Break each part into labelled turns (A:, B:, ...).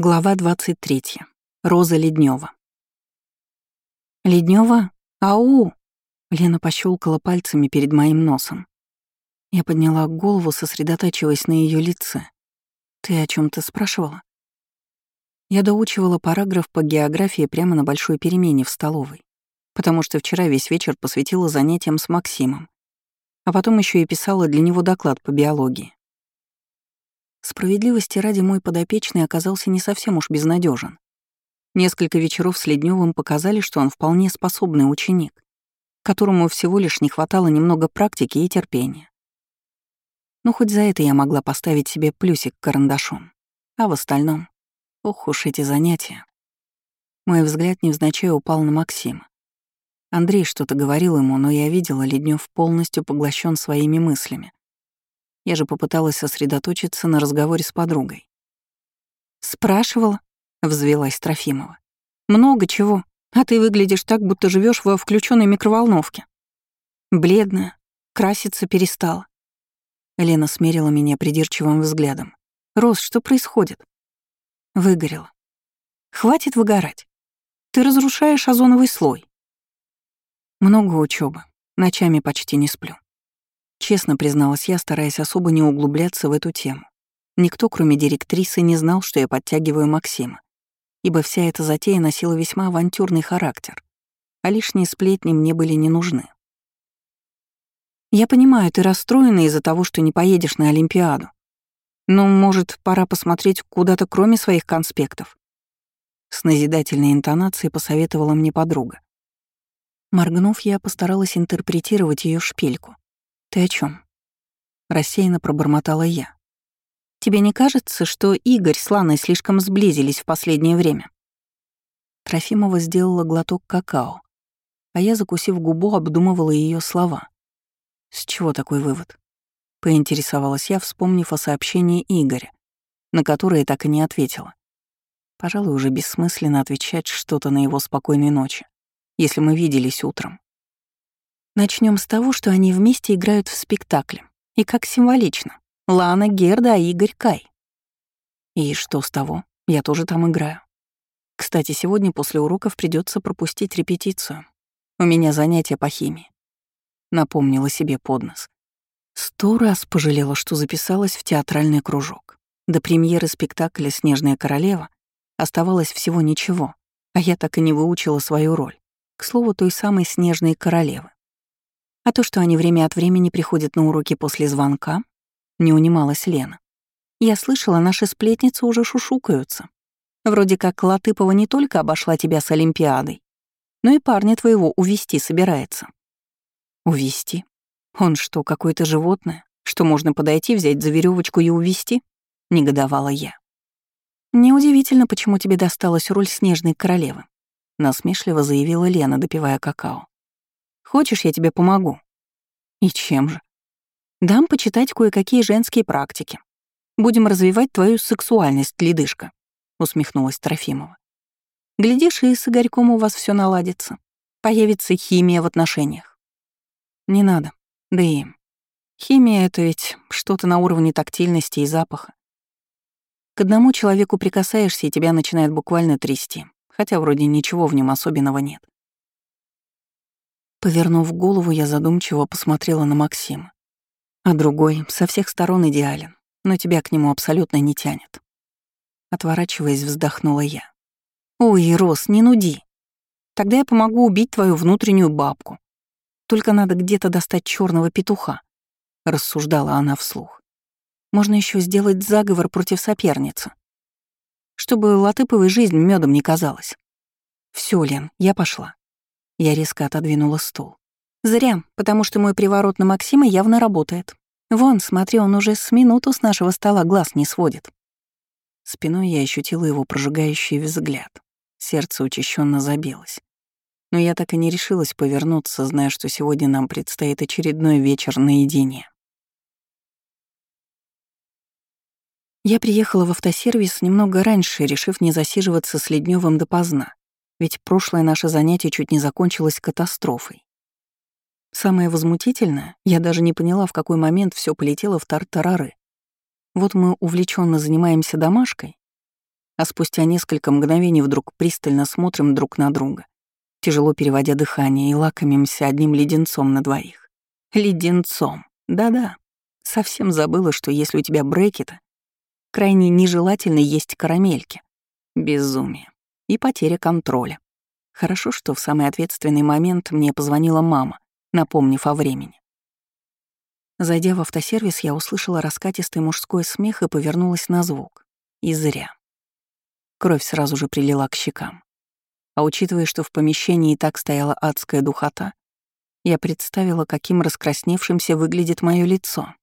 A: Глава 23. Роза Леднева. Леднева? Ау! Лена пощелкала пальцами перед моим носом. Я подняла голову, сосредотачиваясь на ее лице. Ты о чем то спрашивала? Я доучивала параграф по географии прямо на большой перемене в столовой, потому что вчера весь вечер посвятила занятиям с Максимом, а потом еще и писала для него доклад по биологии. Справедливости ради мой подопечный оказался не совсем уж безнадежен. Несколько вечеров с Ледневым показали, что он вполне способный ученик, которому всего лишь не хватало немного практики и терпения. Ну, хоть за это я могла поставить себе плюсик карандашом. А в остальном... Ох уж эти занятия. Мой взгляд невзначай упал на Максима. Андрей что-то говорил ему, но я видела, Леднев полностью поглощен своими мыслями. Я же попыталась сосредоточиться на разговоре с подругой. «Спрашивала?» — взвелась Трофимова. «Много чего, а ты выглядишь так, будто живешь во включенной микроволновке. Бледная, краситься перестала». Лена смерила меня придирчивым взглядом. «Рос, что происходит?» Выгорела. «Хватит выгорать. Ты разрушаешь озоновый слой». Много учебы, ночами почти не сплю. Честно призналась я, стараясь особо не углубляться в эту тему. Никто, кроме директрисы, не знал, что я подтягиваю Максима, ибо вся эта затея носила весьма авантюрный характер, а лишние сплетни мне были не нужны. «Я понимаю, ты расстроена из-за того, что не поедешь на Олимпиаду. Но, может, пора посмотреть куда-то кроме своих конспектов?» С назидательной интонацией посоветовала мне подруга. Моргнув, я постаралась интерпретировать ее шпильку. «Ты о чем? Рассеянно пробормотала я. «Тебе не кажется, что Игорь с Ланой слишком сблизились в последнее время?» Трофимова сделала глоток какао, а я, закусив губу, обдумывала ее слова. «С чего такой вывод?» — поинтересовалась я, вспомнив о сообщении Игоря, на которое так и не ответила. Пожалуй, уже бессмысленно отвечать что-то на его спокойной ночи, если мы виделись утром. Начнем с того, что они вместе играют в спектакле. И как символично. Лана, Герда, а Игорь Кай. И что с того? Я тоже там играю. Кстати, сегодня после уроков придется пропустить репетицию. У меня занятие по химии. Напомнила себе под нос. Сто раз пожалела, что записалась в театральный кружок. До премьеры спектакля «Снежная королева» оставалось всего ничего, а я так и не выучила свою роль. К слову, той самой «Снежной королевы». А то, что они время от времени приходят на уроки после звонка, не унималась Лена. Я слышала, наши сплетницы уже шушукаются. Вроде как Латыпова не только обошла тебя с Олимпиадой, но и парня твоего увести собирается. Увести? Он что, какое-то животное, что можно подойти, взять за веревочку и увести? Негодовала я. Неудивительно, почему тебе досталась роль снежной королевы, насмешливо заявила Лена, допивая какао. Хочешь, я тебе помогу?» «И чем же?» «Дам почитать кое-какие женские практики. Будем развивать твою сексуальность, ледышка», — усмехнулась Трофимова. «Глядишь, и с Игорьком у вас все наладится. Появится химия в отношениях». «Не надо. Да и химия — это ведь что-то на уровне тактильности и запаха. К одному человеку прикасаешься, и тебя начинает буквально трясти, хотя вроде ничего в нем особенного нет. Повернув голову, я задумчиво посмотрела на Максима. А другой со всех сторон идеален, но тебя к нему абсолютно не тянет. Отворачиваясь, вздохнула я. «Ой, Рос, не нуди. Тогда я помогу убить твою внутреннюю бабку. Только надо где-то достать черного петуха», — рассуждала она вслух. «Можно еще сделать заговор против соперницы, чтобы Латыповой жизнь медом не казалась. Все, Лен, я пошла. Я резко отодвинула стул. Зря, потому что мой приворот на Максима явно работает. Вон, смотри, он уже с минуту с нашего стола глаз не сводит. Спиной я ощутила его прожигающий взгляд. Сердце учащенно забилось. Но я так и не решилась повернуться, зная, что сегодня нам предстоит очередной вечер наедине. Я приехала в автосервис немного раньше, решив не засиживаться с Ледневым допоздна ведь прошлое наше занятие чуть не закончилось катастрофой. Самое возмутительное, я даже не поняла, в какой момент все полетело в тартарары. Вот мы увлеченно занимаемся домашкой, а спустя несколько мгновений вдруг пристально смотрим друг на друга, тяжело переводя дыхание и лакомимся одним леденцом на двоих. Леденцом. Да-да. Совсем забыла, что если у тебя брекеты, крайне нежелательно есть карамельки. Безумие. И потеря контроля. Хорошо, что в самый ответственный момент мне позвонила мама, напомнив о времени. Зайдя в автосервис, я услышала раскатистый мужской смех и повернулась на звук. И зря. Кровь сразу же прилила к щекам. А учитывая, что в помещении и так стояла адская духота, я представила, каким раскрасневшимся выглядит мое лицо.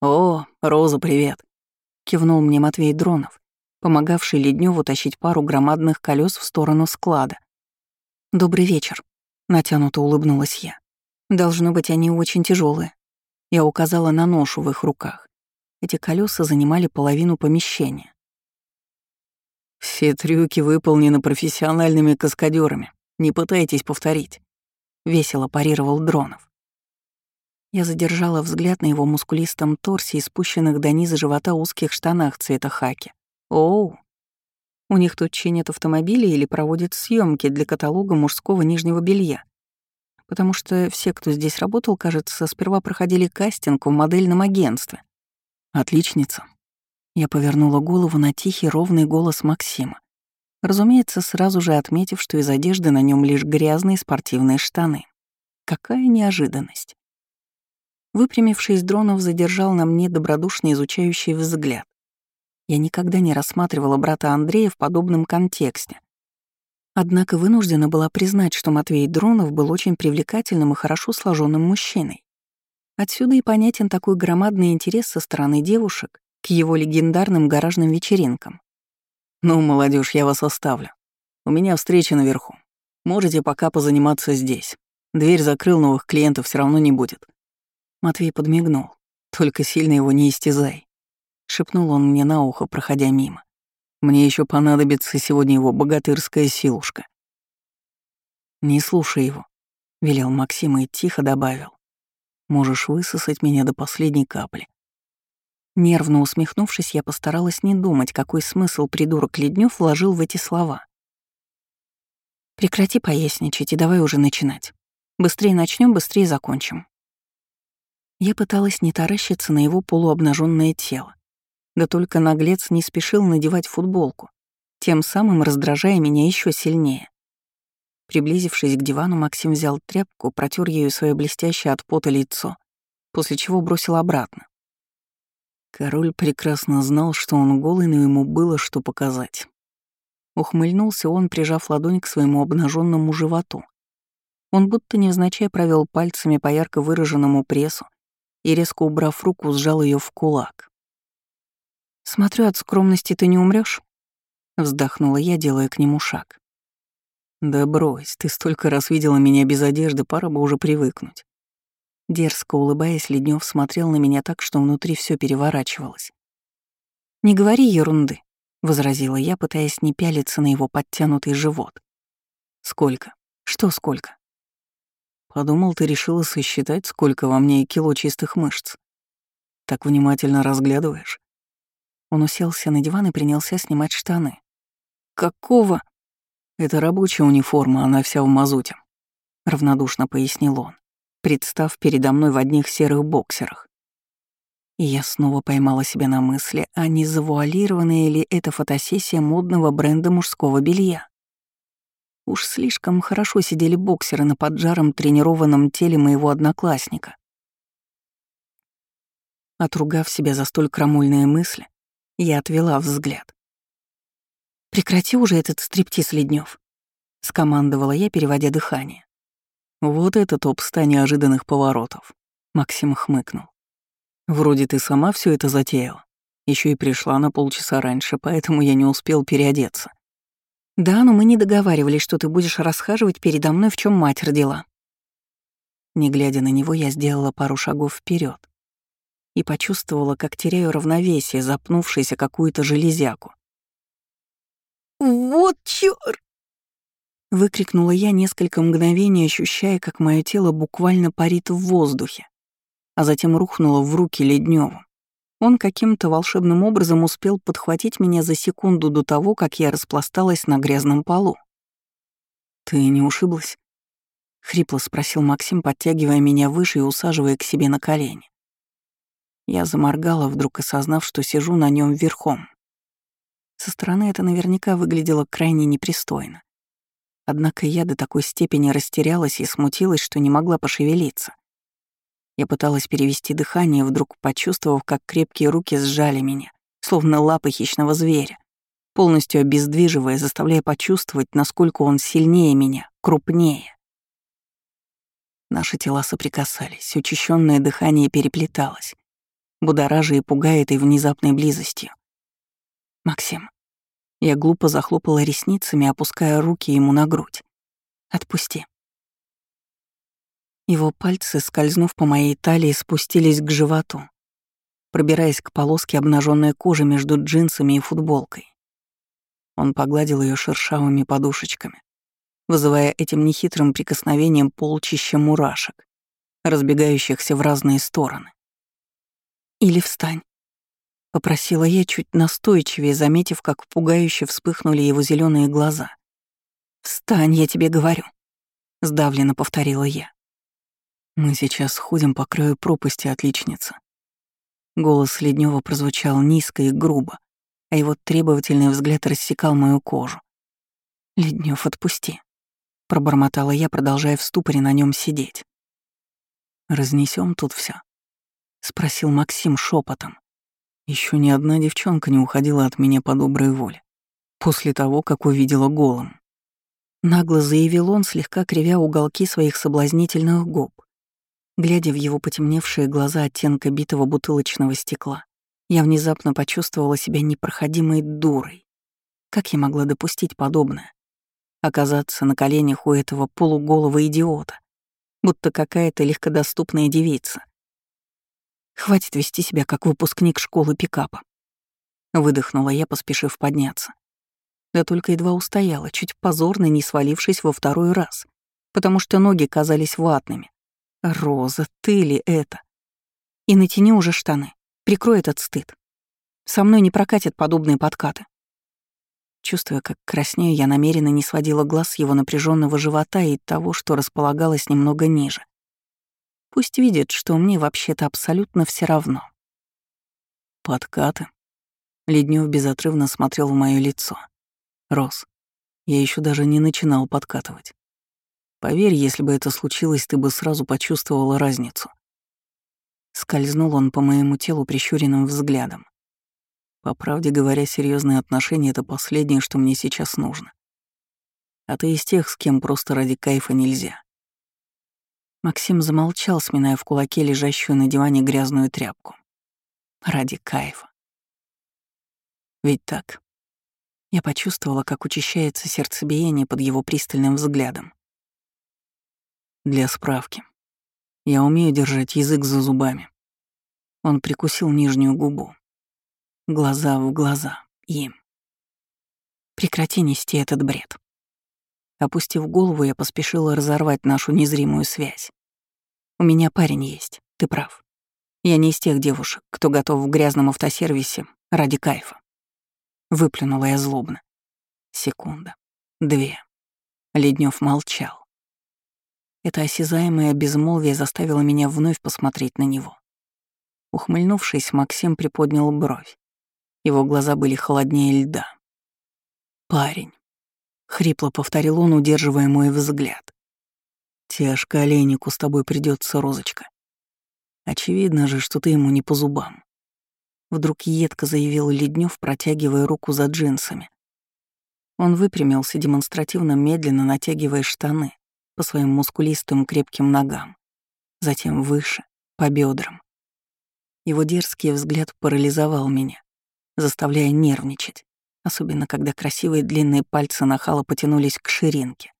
A: «О, Роза, привет!» — кивнул мне Матвей Дронов, помогавший Ледневу тащить пару громадных колес в сторону склада. «Добрый вечер», — натянуто улыбнулась я. «Должно быть, они очень тяжелые. Я указала на ношу в их руках. Эти колеса занимали половину помещения.
B: Все трюки выполнены профессиональными каскадерами. Не пытайтесь повторить. Весело парировал Дронов.
A: Я задержала взгляд на его мускулистом торсе и спущенных до низа живота узких штанах цвета хаки. Оу! У них тут чинят автомобили или проводят съемки для каталога мужского нижнего белья. Потому что все, кто здесь работал, кажется, сперва проходили кастинг в модельном агентстве. Отличница. Я повернула голову на тихий ровный голос Максима. Разумеется, сразу же отметив, что из одежды на нем лишь грязные спортивные штаны. Какая неожиданность. Выпрямившись, Дронов задержал на мне добродушно изучающий взгляд. Я никогда не рассматривала брата Андрея в подобном контексте. Однако вынуждена была признать, что Матвей Дронов был очень привлекательным и хорошо сложенным мужчиной. Отсюда и понятен такой громадный интерес со стороны девушек к его легендарным гаражным вечеринкам.
B: «Ну, молодежь, я вас оставлю. У меня встреча наверху. Можете пока позаниматься здесь. Дверь закрыл, новых клиентов все равно не будет».
A: Матвей подмигнул. «Только сильно его не истязай», — шепнул он мне на ухо, проходя мимо. «Мне еще понадобится сегодня его богатырская силушка». «Не слушай его», — велел Максим и тихо добавил. «Можешь высосать меня до последней капли. Нервно усмехнувшись, я постаралась не думать, какой смысл придурок Леднев вложил в эти слова. «Прекрати поясничать и давай уже начинать. Быстрее начнем, быстрее закончим». Я пыталась не таращиться на его полуобнаженное тело. Да только наглец не спешил надевать футболку, тем самым раздражая меня еще сильнее. Приблизившись к дивану, Максим взял тряпку, протер ею свое блестящее от пота лицо, после чего бросил обратно.
B: Король прекрасно знал, что он голый, но ему было что показать.
A: Ухмыльнулся он, прижав ладонь к своему обнаженному животу. Он будто невзначай провел пальцами по ярко выраженному прессу и, резко убрав руку, сжал ее в кулак. «Смотрю, от скромности ты не умрешь, вздохнула я, делая к нему шаг.
B: «Да брось, ты столько раз видела меня без одежды, пора бы уже привыкнуть».
A: Дерзко улыбаясь, Леднев смотрел на меня так, что внутри все переворачивалось. «Не говори ерунды», — возразила я, пытаясь не пялиться на его подтянутый живот.
B: «Сколько?
A: Что сколько?»
B: «Подумал, ты решила сосчитать, сколько во мне кило чистых мышц. Так внимательно разглядываешь».
A: Он уселся на диван и принялся снимать штаны. «Какого?»
B: «Это рабочая униформа, она вся в мазуте», — равнодушно пояснил он представ передо мной в одних серых боксерах.
A: И я снова поймала себя на мысли, а не завуалированная ли это фотосессия модного бренда мужского белья. Уж слишком хорошо сидели боксеры на поджаром тренированном теле моего одноклассника. Отругав себя за столь крамольные мысли, я отвела взгляд. «Прекрати уже этот стриптиз, Леднев, скомандовала я, переводя дыхание.
B: «Вот это топ-100 неожиданных поворотов», — Максим хмыкнул. «Вроде ты сама все это затеяла. Еще и пришла на полчаса раньше, поэтому я не успел переодеться».
A: «Да, но мы не договаривались, что ты будешь расхаживать передо мной, в чем мать родила». Не глядя на него, я сделала пару шагов вперед и почувствовала, как теряю равновесие, запнувшись какую-то железяку. «Вот чёрт!» Выкрикнула я несколько мгновений, ощущая, как мое тело буквально парит в воздухе, а затем рухнула в руки Ледневу. Он каким-то волшебным образом успел подхватить меня за секунду до того, как я распласталась на грязном полу.
B: «Ты не ушиблась?» — хрипло спросил Максим, подтягивая меня выше и усаживая к себе на колени. Я заморгала, вдруг осознав, что сижу на нем верхом. Со стороны это наверняка выглядело крайне непристойно. Однако я до такой степени растерялась и смутилась, что не могла пошевелиться. Я пыталась перевести дыхание, вдруг почувствовав, как крепкие руки сжали меня, словно лапы хищного зверя, полностью обездвиживая, заставляя почувствовать, насколько он сильнее меня, крупнее. Наши тела соприкасались, учащенное дыхание переплеталось, будоража и пугая этой внезапной близостью. «Максим». Я глупо захлопала ресницами, опуская руки ему на грудь. «Отпусти». Его пальцы, скользнув по моей талии, спустились к животу, пробираясь к полоске обнаженной кожи между джинсами и футболкой. Он погладил ее шершавыми подушечками, вызывая этим нехитрым прикосновением полчища мурашек, разбегающихся в разные стороны. «Или встань», — попросила я чуть настойчивее, заметив, как пугающе вспыхнули его зеленые глаза. «Встань, я тебе говорю», — сдавленно повторила я. Мы сейчас ходим по краю пропасти, отличница. Голос Леднева прозвучал низко и грубо, а его требовательный взгляд рассекал мою кожу. Леднев, отпусти», — пробормотала я, продолжая в ступоре на нем сидеть. Разнесем тут все, спросил Максим шепотом. Еще ни одна девчонка не уходила от меня по доброй воле. После того, как увидела голым. Нагло заявил он, слегка кривя уголки своих соблазнительных губ. Глядя в его потемневшие глаза оттенка битого бутылочного стекла, я внезапно почувствовала себя непроходимой дурой. Как я могла допустить подобное? Оказаться на коленях у этого полуголого идиота, будто какая-то легкодоступная девица. Хватит вести себя как выпускник школы пикапа. Выдохнула я, поспешив подняться. Да только едва устояла, чуть позорно не свалившись во второй раз, потому что ноги казались ватными, Роза, ты ли это? И натяни уже штаны. Прикрой этот стыд. Со мной не прокатят подобные подкаты. Чувствуя, как краснею, я намеренно не сводила глаз с его напряженного живота и того, что располагалось немного ниже. Пусть видит, что мне вообще-то абсолютно все равно. Подкаты. Леднев безотрывно смотрел в мое лицо. Рос, я еще даже не начинал подкатывать. Поверь, если бы это случилось, ты бы сразу почувствовала разницу. Скользнул он по моему телу прищуренным взглядом. По правде говоря, серьезные отношения — это последнее, что мне сейчас нужно. А ты из тех, с кем просто ради кайфа нельзя. Максим замолчал, сминая в кулаке лежащую на диване грязную тряпку. Ради кайфа. Ведь так. Я почувствовала, как учащается сердцебиение под его пристальным взглядом. Для справки. Я умею держать язык за зубами. Он прикусил нижнюю губу. Глаза в глаза. Им. Прекрати нести этот бред. Опустив голову, я поспешила разорвать нашу незримую связь. У меня парень есть, ты прав. Я не из тех девушек, кто готов в грязном автосервисе ради кайфа. Выплюнула я злобно. Секунда. Две. Леднев молчал. Это осязаемое безмолвие заставило меня вновь посмотреть на него. Ухмыльнувшись, Максим приподнял бровь. Его глаза были холоднее льда. «Парень», — хрипло повторил он, удерживая мой взгляд. «Тяжко олейнику с тобой придется, Розочка. Очевидно же, что ты ему не по зубам». Вдруг едко заявил Леднев, протягивая руку за джинсами. Он выпрямился, демонстративно медленно натягивая штаны, по своим мускулистым крепким ногам, затем выше, по бедрам. Его дерзкий взгляд парализовал меня, заставляя нервничать, особенно когда красивые длинные пальцы нахала потянулись к ширинке.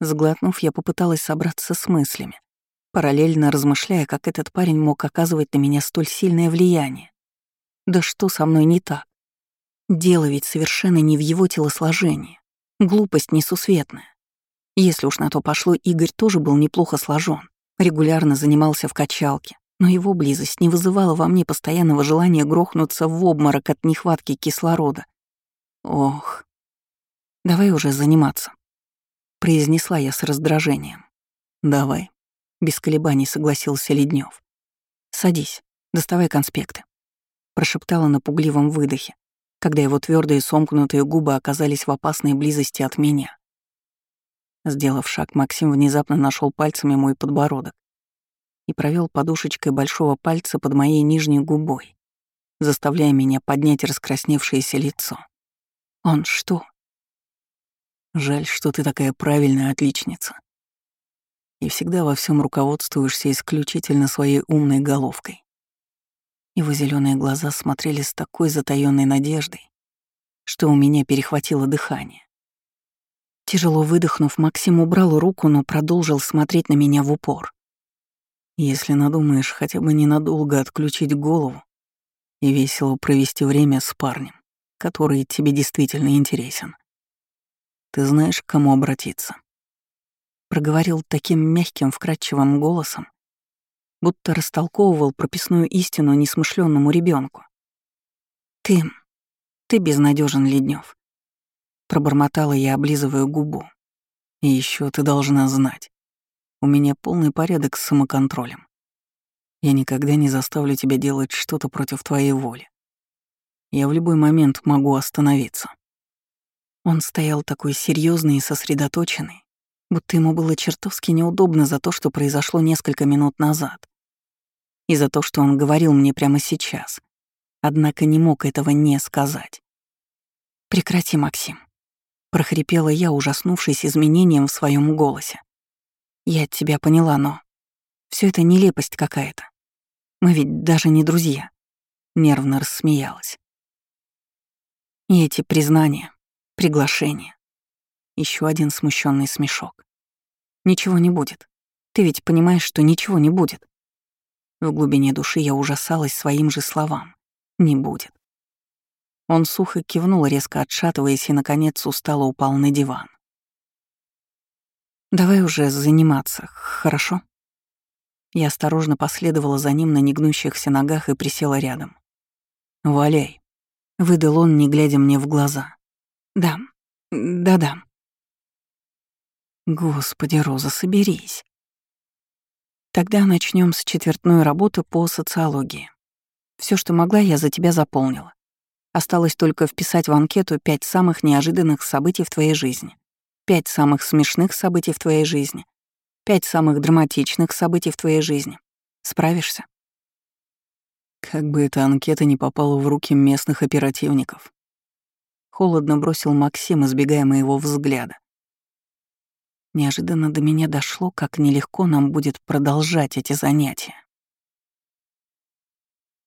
B: Сглотнув, я попыталась собраться с мыслями, параллельно размышляя, как этот парень мог оказывать на меня столь сильное влияние. Да что со мной не так? Дело ведь совершенно не в его телосложении. Глупость несусветная. Если уж на то пошло, Игорь тоже был неплохо сложен, регулярно занимался в качалке,
A: но его близость не вызывала во мне постоянного желания грохнуться в обморок от нехватки кислорода. Ох, давай уже заниматься, произнесла я с раздражением. Давай, без колебаний согласился Леднев. Садись, доставай конспекты, прошептала на пугливом выдохе, когда его твердые сомкнутые губы оказались в опасной близости от меня. Сделав шаг, Максим внезапно нашел пальцами мой подбородок и провел подушечкой большого пальца под моей нижней губой, заставляя меня поднять раскрасневшееся лицо. Он что? Жаль, что ты такая правильная отличница. И всегда во всем руководствуешься исключительно своей умной головкой. Его зеленые глаза смотрели с такой затаённой надеждой, что у меня перехватило дыхание. Тяжело выдохнув, Максим убрал руку, но продолжил смотреть на меня в упор. Если надумаешь хотя бы ненадолго отключить голову и весело провести время с парнем, который тебе действительно интересен, ты знаешь, к кому обратиться. Проговорил таким мягким, вкрадчивым голосом, будто растолковывал прописную истину несмышленному ребенку. Ты, ты безнадежен, Леднев. Пробормотала я, облизывая губу. И еще ты должна знать. У меня полный порядок с самоконтролем. Я никогда не заставлю тебя делать что-то против твоей воли. Я в любой момент могу остановиться. Он стоял такой серьезный и сосредоточенный, будто ему было чертовски неудобно за то, что произошло несколько минут назад. И за то, что он говорил мне прямо сейчас. Однако не мог этого не сказать. «Прекрати, Максим», — прохрипела я, ужаснувшись изменением в своем голосе. Я тебя поняла, но... все это нелепость какая-то. Мы ведь даже не друзья. Нервно рассмеялась. И эти признания, приглашения. Еще один смущенный смешок. Ничего не будет. Ты ведь понимаешь, что ничего не будет. В глубине души я ужасалась своим же словам. Не будет. Он сухо кивнул, резко отшатываясь, и, наконец, устало упал на диван. «Давай уже заниматься, хорошо?» Я осторожно последовала за ним на негнущихся ногах и присела рядом. «Валяй», — выдал он, не глядя мне в глаза. «Да, да-да». «Господи, Роза, соберись». Тогда начнем с четвертной работы по социологии. Все, что могла, я за тебя заполнила. Осталось только вписать в анкету пять самых неожиданных событий в твоей жизни. Пять самых смешных событий в твоей жизни. Пять самых драматичных событий в твоей жизни. Справишься? Как бы эта анкета не попала в руки местных оперативников. Холодно бросил Максим, избегая моего взгляда. Неожиданно до меня дошло, как нелегко нам будет продолжать эти занятия.